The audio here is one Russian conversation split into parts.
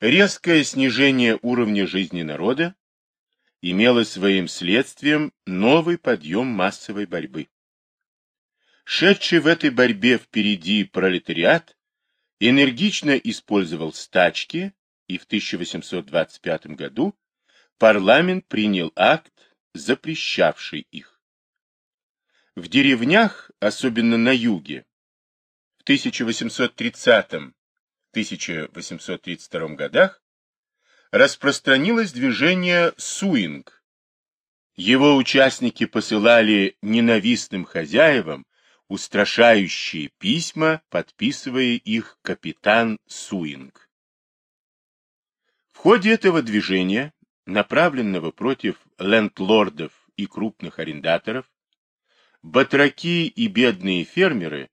Резкое снижение уровня жизни народа имело своим следствием новый подъем массовой борьбы. Шедший в этой борьбе впереди пролетариат энергично использовал стачки, и в 1825 году парламент принял акт, запрещавший их. В деревнях, особенно на юге, в 1830-1832 годах распространилось движение суинг. Его участники посылали ненавистным хозяевам устрашающие письма, подписывая их капитан Суинг. В ходе этого движения, направленного против лендлордов и крупных арендаторов, батраки и бедные фермеры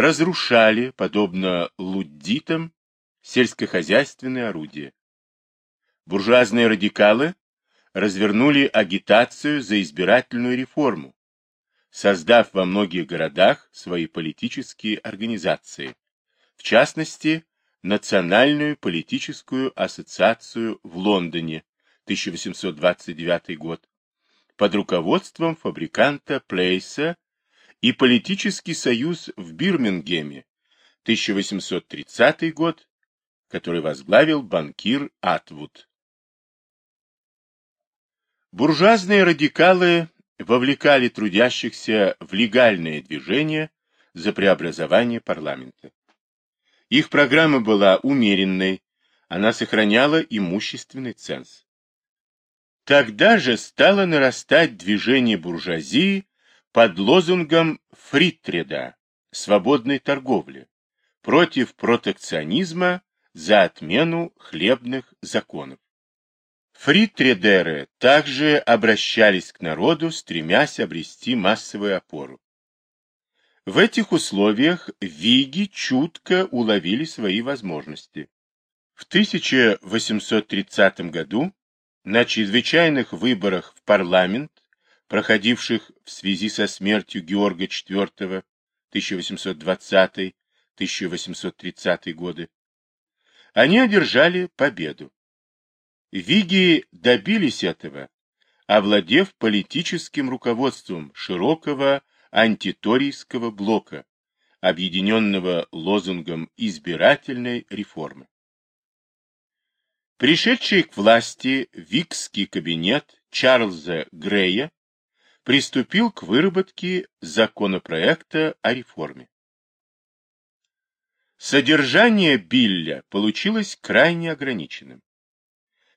разрушали, подобно луддитам, сельскохозяйственные орудия. Буржуазные радикалы развернули агитацию за избирательную реформу, создав во многих городах свои политические организации, в частности, Национальную политическую ассоциацию в Лондоне, 1829 год, под руководством фабриканта Плейса и политический союз в Бирмингеме, 1830 год, который возглавил банкир Атвуд. Буржуазные радикалы вовлекали трудящихся в легальное движение за преобразование парламента. Их программа была умеренной, она сохраняла имущественный ценз. Тогда же стало нарастать движение буржуазии под лозунгом Фритреда «Свободной торговли» против протекционизма за отмену хлебных законов. Фритридеры также обращались к народу, стремясь обрести массовую опору. В этих условиях виги чутко уловили свои возможности. В 1830 году на чрезвычайных выборах в парламент, проходивших в связи со смертью Георга IV 1820-1830 годы, они одержали победу. Виги добились этого, овладев политическим руководством широкого антиторийского блока, объединенного лозунгом избирательной реформы. Пришедший к власти викский кабинет Чарльза Грея приступил к выработке законопроекта о реформе. Содержание Билля получилось крайне ограниченным.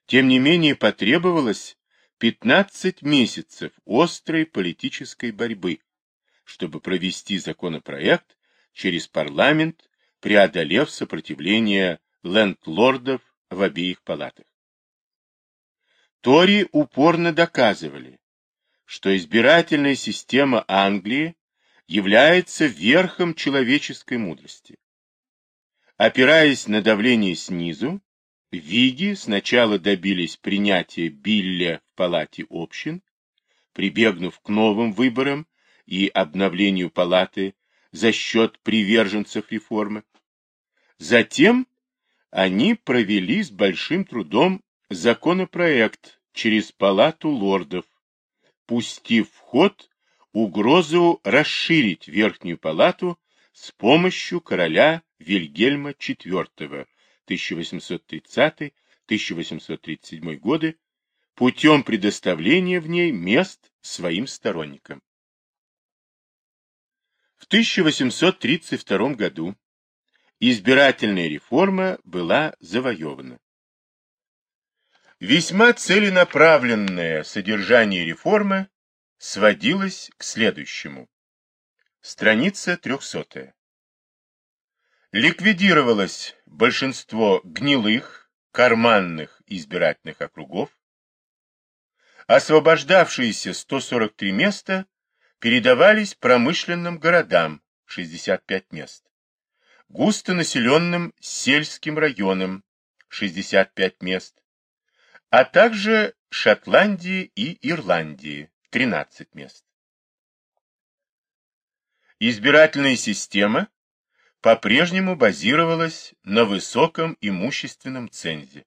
Тем не менее потребовалось 15 месяцев острой политической борьбы, чтобы провести законопроект через парламент, преодолев сопротивление лендлордов в обеих палатах. Тори упорно доказывали, что избирательная система Англии является верхом человеческой мудрости. Опираясь на давление снизу, Виги сначала добились принятия Билля в палате общин, прибегнув к новым выборам и обновлению палаты за счет приверженцев реформы. Затем они провели с большим трудом законопроект через палату лордов, пустив в ход угрозу расширить верхнюю палату с помощью короля Вильгельма IV 1830-1837 годы путем предоставления в ней мест своим сторонникам. В 1832 году избирательная реформа была завоевана. Весьма целенаправленное содержание реформы сводилось к следующему. Страница 300 ликвидировалось большинство гнилых, карманных избирательных округов, освобождавшиеся 143 места передавались промышленным городам 65 мест, густонаселенным сельским районам 65 мест, а также Шотландии и Ирландии 13 мест. Избирательная система по-прежнему базировалась на высоком имущественном цензе.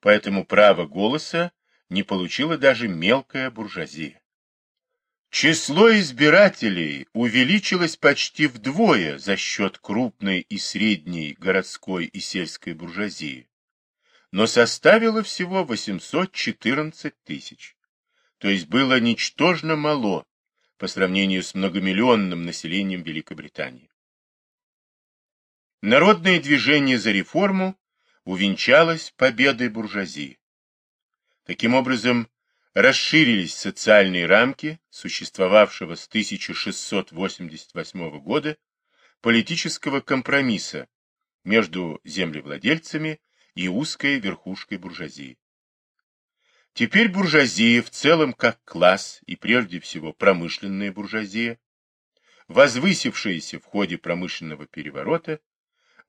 Поэтому право голоса не получила даже мелкая буржуазия. Число избирателей увеличилось почти вдвое за счет крупной и средней городской и сельской буржуазии, но составило всего 814 тысяч, то есть было ничтожно мало по сравнению с многомиллионным населением Великобритании. Народное движение за реформу увенчалось победой буржуазии. Таким образом, расширились социальные рамки существовавшего с 1688 года политического компромисса между землевладельцами и узкой верхушкой буржуазии. Теперь буржуазия в целом как класс, и прежде всего промышленная буржуазия, возвысившаяся в ходе промышленного переворота,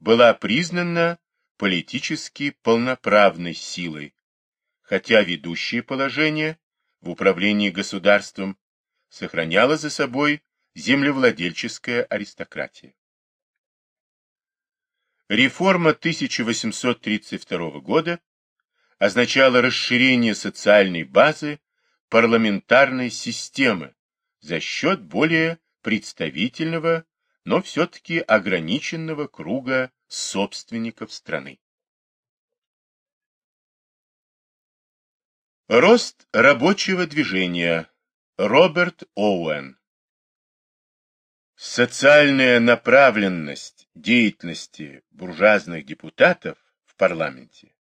была признана политически полноправной силой, хотя ведущее положение в управлении государством сохраняла за собой землевладельческая аристократия. Реформа 1832 года означала расширение социальной базы парламентарной системы за счет более представительного, но все-таки ограниченного круга собственников страны. Рост рабочего движения. Роберт Оуэн. Социальная направленность деятельности буржуазных депутатов в парламенте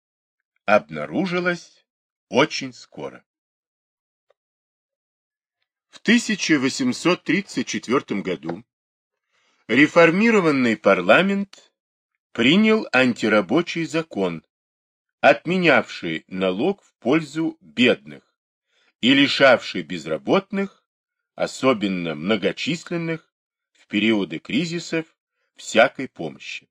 обнаружилась очень скоро. В 1834 году реформированный парламент принял антирабочий закон, отменявший налог в пользу бедных и лишавший безработных, особенно многочисленных, в периоды кризисов, всякой помощи.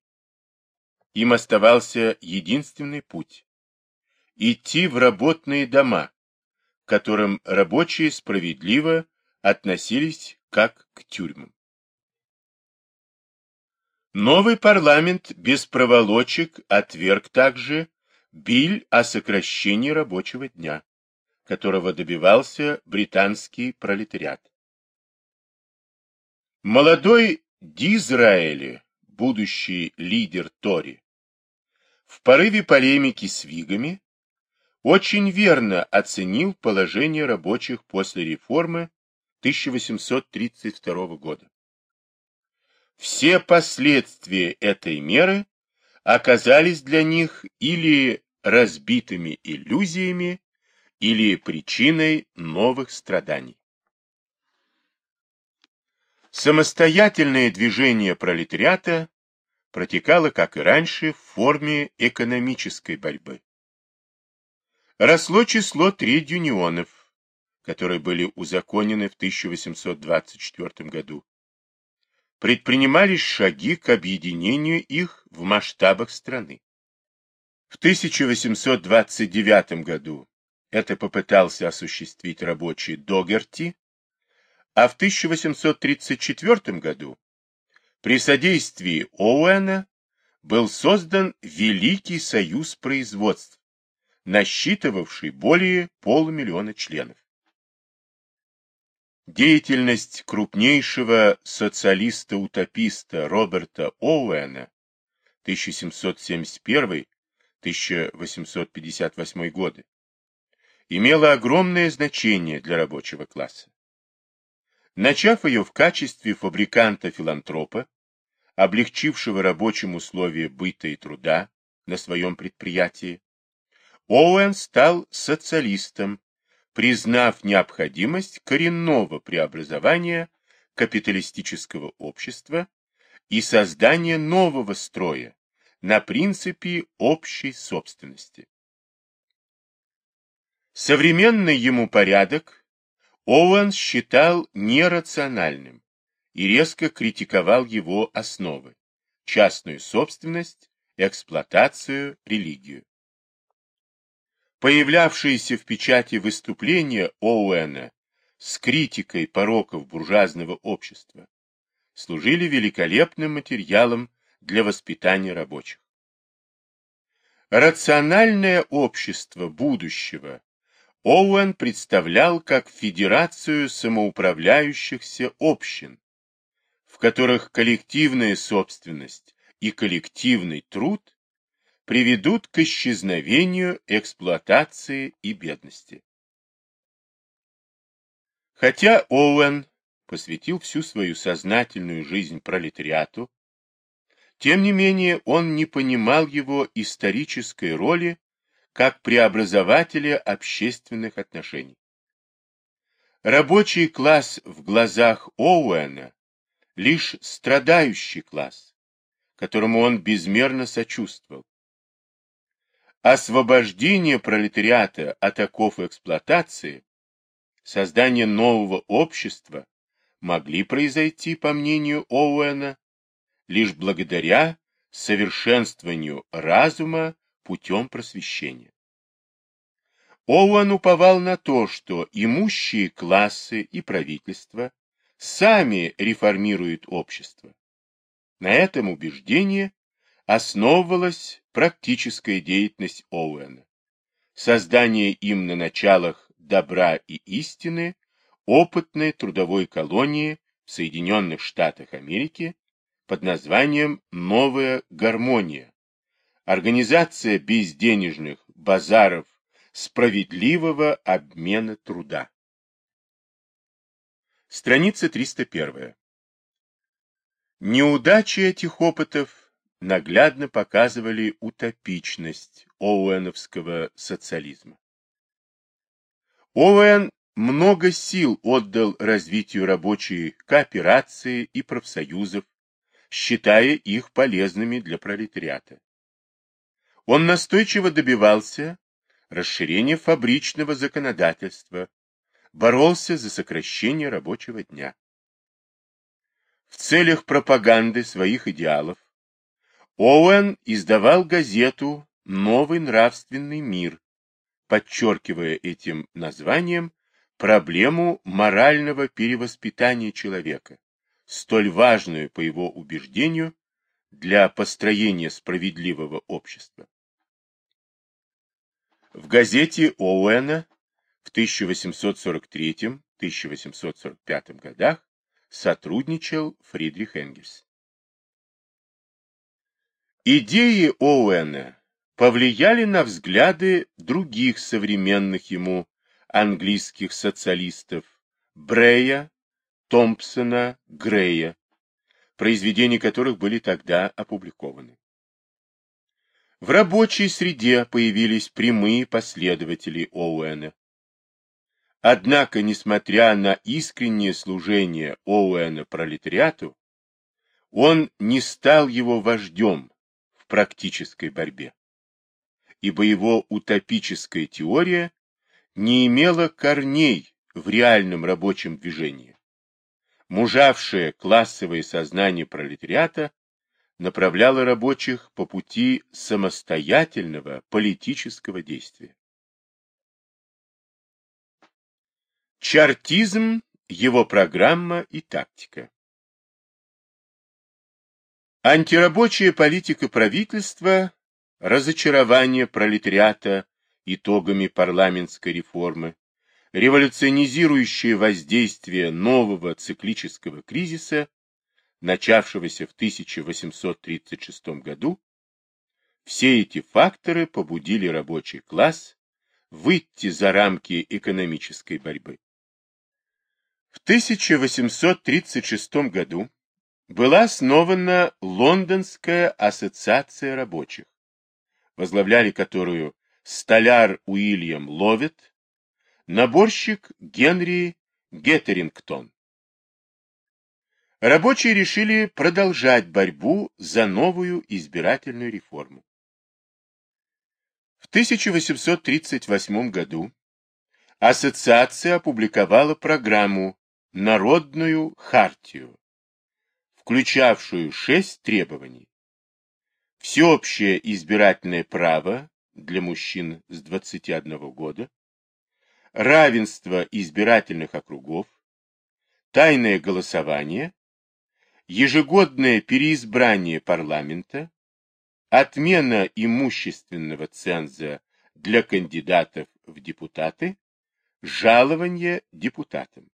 Им оставался единственный путь – идти в работные дома, к которым рабочие справедливо относились как к тюрьмам. Новый парламент без проволочек отверг также Биль о сокращении рабочего дня, которого добивался британский пролетариат. Молодой Дизраэли, будущий лидер Тори, в порыве полемики с Вигами очень верно оценил положение рабочих после реформы 1832 года. Все последствия этой меры оказались для них или разбитыми иллюзиями или причиной новых страданий. Самостоятельное движение пролетариата протекало, как и раньше, в форме экономической борьбы. Росло число тред-юнионов, которые были узаконены в 1824 году. Предпринимались шаги к объединению их в масштабах страны. В 1829 году это попытался осуществить рабочий Догерти, а в 1834 году при содействии Оуэна был создан Великий союз производств, насчитывавший более полумиллиона членов. Деятельность крупнейшего социалиста-утописта Роберта Оуэна 1771 1858 годы, имела огромное значение для рабочего класса. Начав ее в качестве фабриканта-филантропа, облегчившего рабочим условия быта и труда на своем предприятии, Оуэн стал социалистом, признав необходимость коренного преобразования капиталистического общества и создания нового строя, на принципе общей собственности. Современный ему порядок Оуэн считал нерациональным и резко критиковал его основы – частную собственность, эксплуатацию, религию. Появлявшиеся в печати выступления Оуэна с критикой пороков буржуазного общества служили великолепным материалом для воспитания рабочих. Рациональное общество будущего Оуэн представлял как федерацию самоуправляющихся общин, в которых коллективная собственность и коллективный труд приведут к исчезновению эксплуатации и бедности. Хотя Оуэн посвятил всю свою сознательную жизнь пролетариату, тем не менее он не понимал его исторической роли как преобразователя общественных отношений. Рабочий класс в глазах Оуэна лишь страдающий класс, которому он безмерно сочувствовал. Освобождение пролетариата от оков эксплуатации, создание нового общества могли произойти, по мнению Оуэна, лишь благодаря совершенствованию разума путем просвещения. Оуэн уповал на то, что имущие классы и правительство сами реформируют общество. На этом убеждении основывалась практическая деятельность Оуэна. Создание им на началах добра и истины опытной трудовой колонии в Соединенных Штатах Америки под названием «Новая гармония», организация безденежных базаров справедливого обмена труда. Страница 301. Неудачи этих опытов наглядно показывали утопичность оуэновского социализма. Оуэн много сил отдал развитию рабочей кооперации и профсоюзов, считая их полезными для пролетариата. Он настойчиво добивался расширения фабричного законодательства, боролся за сокращение рабочего дня. В целях пропаганды своих идеалов Оуэн издавал газету «Новый нравственный мир», подчеркивая этим названием проблему морального перевоспитания человека, столь важную, по его убеждению, для построения справедливого общества. В газете Оуэна в 1843-1845 годах сотрудничал Фридрих Энгельс. Идеи Оуэна повлияли на взгляды других современных ему английских социалистов Брея, Томпсона, Грея, произведения которых были тогда опубликованы. В рабочей среде появились прямые последователи Оуэна. Однако, несмотря на искреннее служение Оуэна пролетариату, он не стал его вождем в практической борьбе, ибо его утопическая теория не имела корней в реальном рабочем движении. Мужавшее классовое сознание пролетариата направляла рабочих по пути самостоятельного политического действия. Чартизм, его программа и тактика. Антирабочая политика правительства, разочарование пролетариата итогами парламентской реформы, революционизирующее воздействие нового циклического кризиса начавшегося в 1836 году, все эти факторы побудили рабочий класс выйти за рамки экономической борьбы. В 1836 году была основана Лондонская ассоциация рабочих, возглавляли которую столяр Уильям Ловет, наборщик Генри Геттерингтон. Рабочие решили продолжать борьбу за новую избирательную реформу. В 1838 году ассоциация опубликовала программу «Народную хартию», включавшую шесть требований. Всеобщее избирательное право для мужчин с 21 года, равенство избирательных округов, тайное голосование ежегодное переизбрание парламента, отмена имущественного ценза для кандидатов в депутаты, жалование депутатам.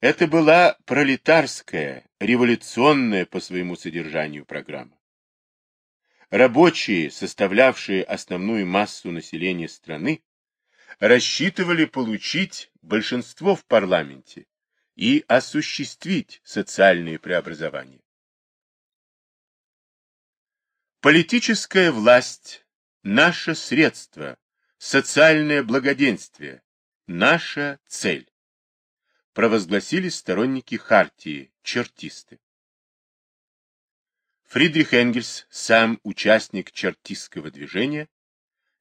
Это была пролетарская, революционная по своему содержанию программа. Рабочие, составлявшие основную массу населения страны, рассчитывали получить большинство в парламенте и осуществить социальные преобразования. Политическая власть – наше средство, социальное благоденствие – наша цель, провозгласили сторонники Хартии, чертисты. Фридрих Энгельс, сам участник чертистского движения,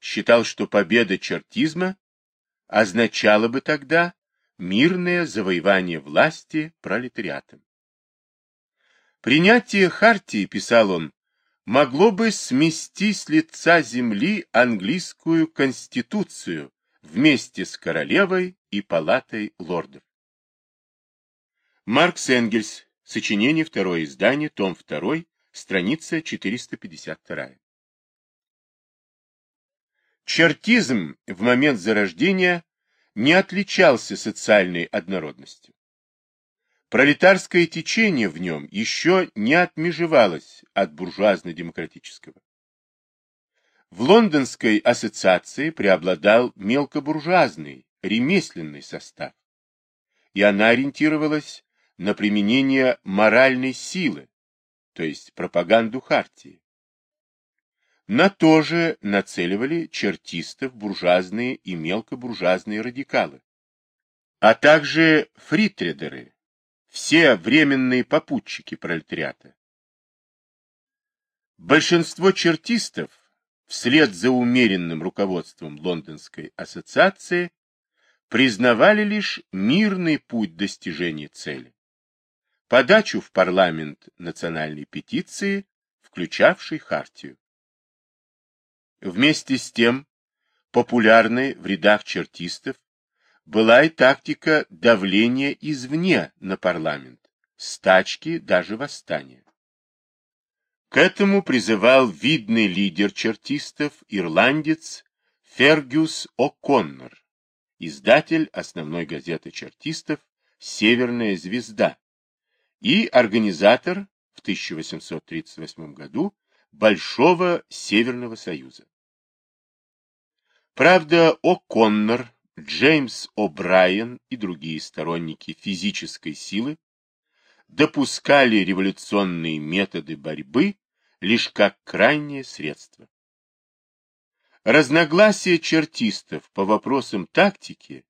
считал, что победа чертизма означала бы тогда мирное завоевание власти пролетариатом. Принятие Хартии, писал он, могло бы смести с лица земли английскую конституцию вместе с королевой и палатой лордов. Маркс Энгельс, сочинение, второе издание, том 2, страница 452. Чертизм в момент зарождения не отличался социальной однородностью. Пролетарское течение в нем еще не отмежевалось от буржуазно-демократического. В лондонской ассоциации преобладал мелкобуржуазный, ремесленный состав, и она ориентировалась на применение моральной силы, то есть пропаганду Хартии. На то же нацеливали чертистов буржуазные и мелкобуржуазные радикалы, а также фритредеры, все временные попутчики пролетариата. Большинство чертистов, вслед за умеренным руководством Лондонской ассоциации, признавали лишь мирный путь достижения цели подачу в парламент национальной петиции, включавшей хартию. Вместе с тем, популярной в рядах чертистов была и тактика давления извне на парламент, стачки, даже восстания. К этому призывал видный лидер чертистов, ирландец Фергюс О'Коннор, издатель основной газеты чертистов «Северная звезда», и организатор в 1838 году Большого Северного Союза. Правда, О'Коннор, Джеймс О'Брайен и другие сторонники физической силы допускали революционные методы борьбы лишь как крайнее средство. Разногласия чертистов по вопросам тактики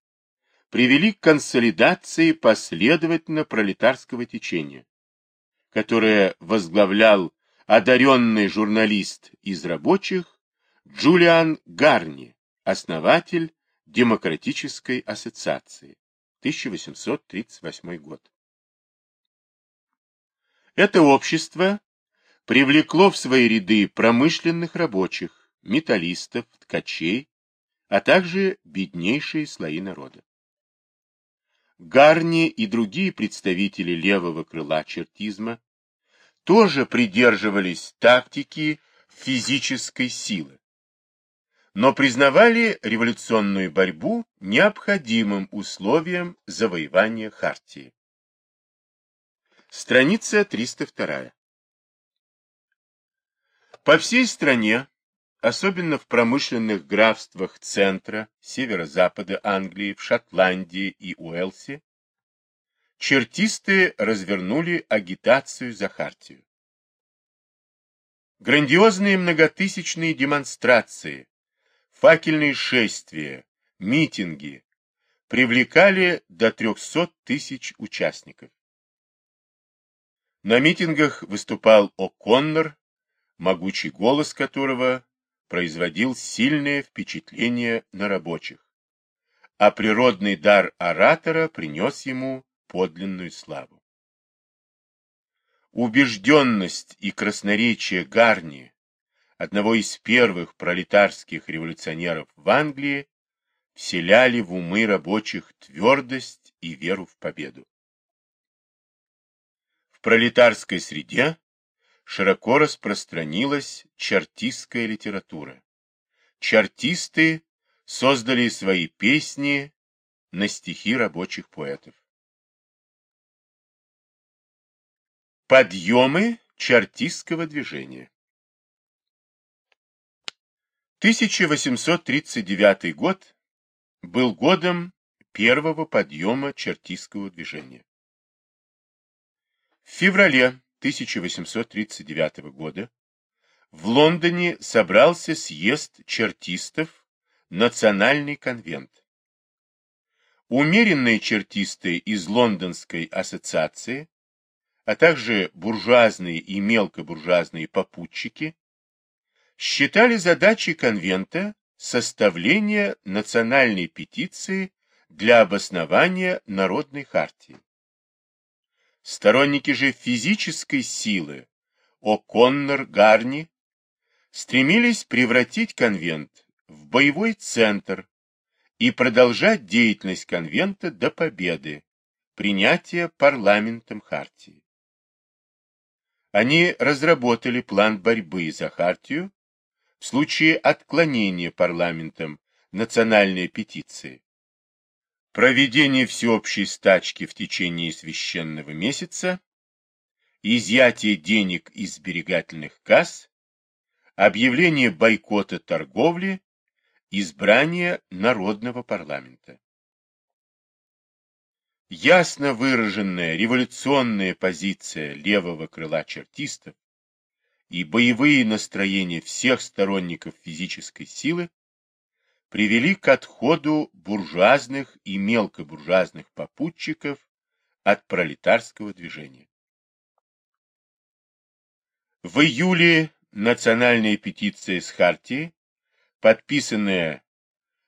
привели к консолидации последовательно пролетарского течения, которое возглавлял одаренный журналист из рабочих Джулиан Гарни, основатель Демократической ассоциации, 1838 год. Это общество привлекло в свои ряды промышленных рабочих, металлистов, ткачей, а также беднейшие слои народа. Гарни и другие представители левого крыла чертизма тоже придерживались тактики физической силы, но признавали революционную борьбу необходимым условием завоевания Хартии. Страница 302. По всей стране особенно в промышленных графствах центра, северо-запада Англии, в Шотландии и Уэльсе, чертисты развернули агитацию за Хартию. Грандиозные многотысячные демонстрации, факельные шествия, митинги привлекали до 300 тысяч участников. На митингах выступал О'Коннор, могучий голос которого производил сильное впечатление на рабочих, а природный дар оратора принес ему подлинную славу. Убежденность и красноречие Гарни, одного из первых пролетарских революционеров в Англии, вселяли в умы рабочих твердость и веру в победу. В пролетарской среде широко распространилась чартистская литература. Чартисты создали свои песни на стихи рабочих поэтов. Подъемы чартистского движения 1839 год был годом первого подъема чартистского движения. В феврале 1839 года в Лондоне собрался съезд чертистов, национальный конвент. Умеренные чертисты из Лондонской ассоциации, а также буржуазные и мелкобуржуазные попутчики, считали задачей конвента составление национальной петиции для обоснования народной хартии. Сторонники же физической силы О'Коннор, Гарни стремились превратить конвент в боевой центр и продолжать деятельность конвента до победы, принятия парламентом хартии. Они разработали план борьбы за хартию в случае отклонения парламентом национальной петиции, проведение всеобщей стачки в течение священного месяца, изъятие денег из сберегательных касс, объявление бойкота торговли, избрание народного парламента. Ясно выраженная революционная позиция левого крыла чертистов и боевые настроения всех сторонников физической силы привели к отходу буржуазных и мелкобуржуазных попутчиков от пролетарского движения. В июле национальная петиция с Хартии, подписанная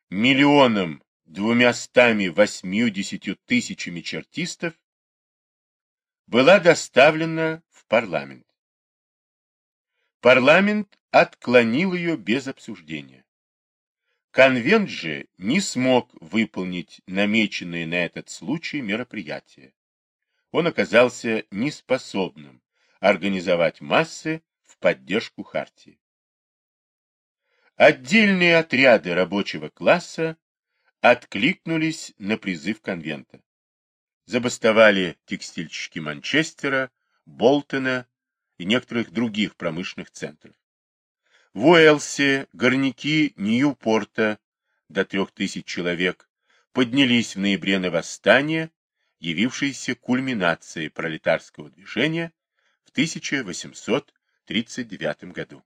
миллионом двумястами восьмидесятью тысячами чертистов, была доставлена в парламент. Парламент отклонил ее без обсуждения. Конвент же не смог выполнить намеченные на этот случай мероприятия. Он оказался неспособным организовать массы в поддержку Хартии. Отдельные отряды рабочего класса откликнулись на призыв конвента. Забастовали текстильщики Манчестера, Болтона и некоторых других промышленных центров. В Уэлсе горняки Ньюпорта до трех тысяч человек поднялись в ноябре на восстание, явившееся кульминацией пролетарского движения в 1839 году.